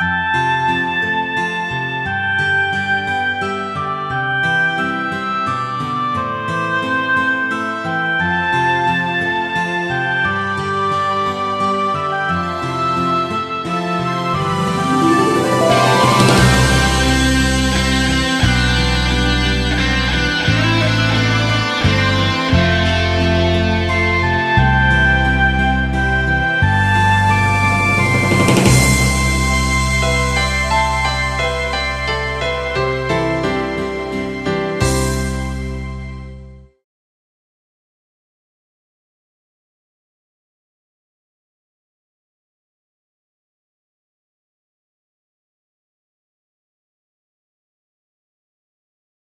Música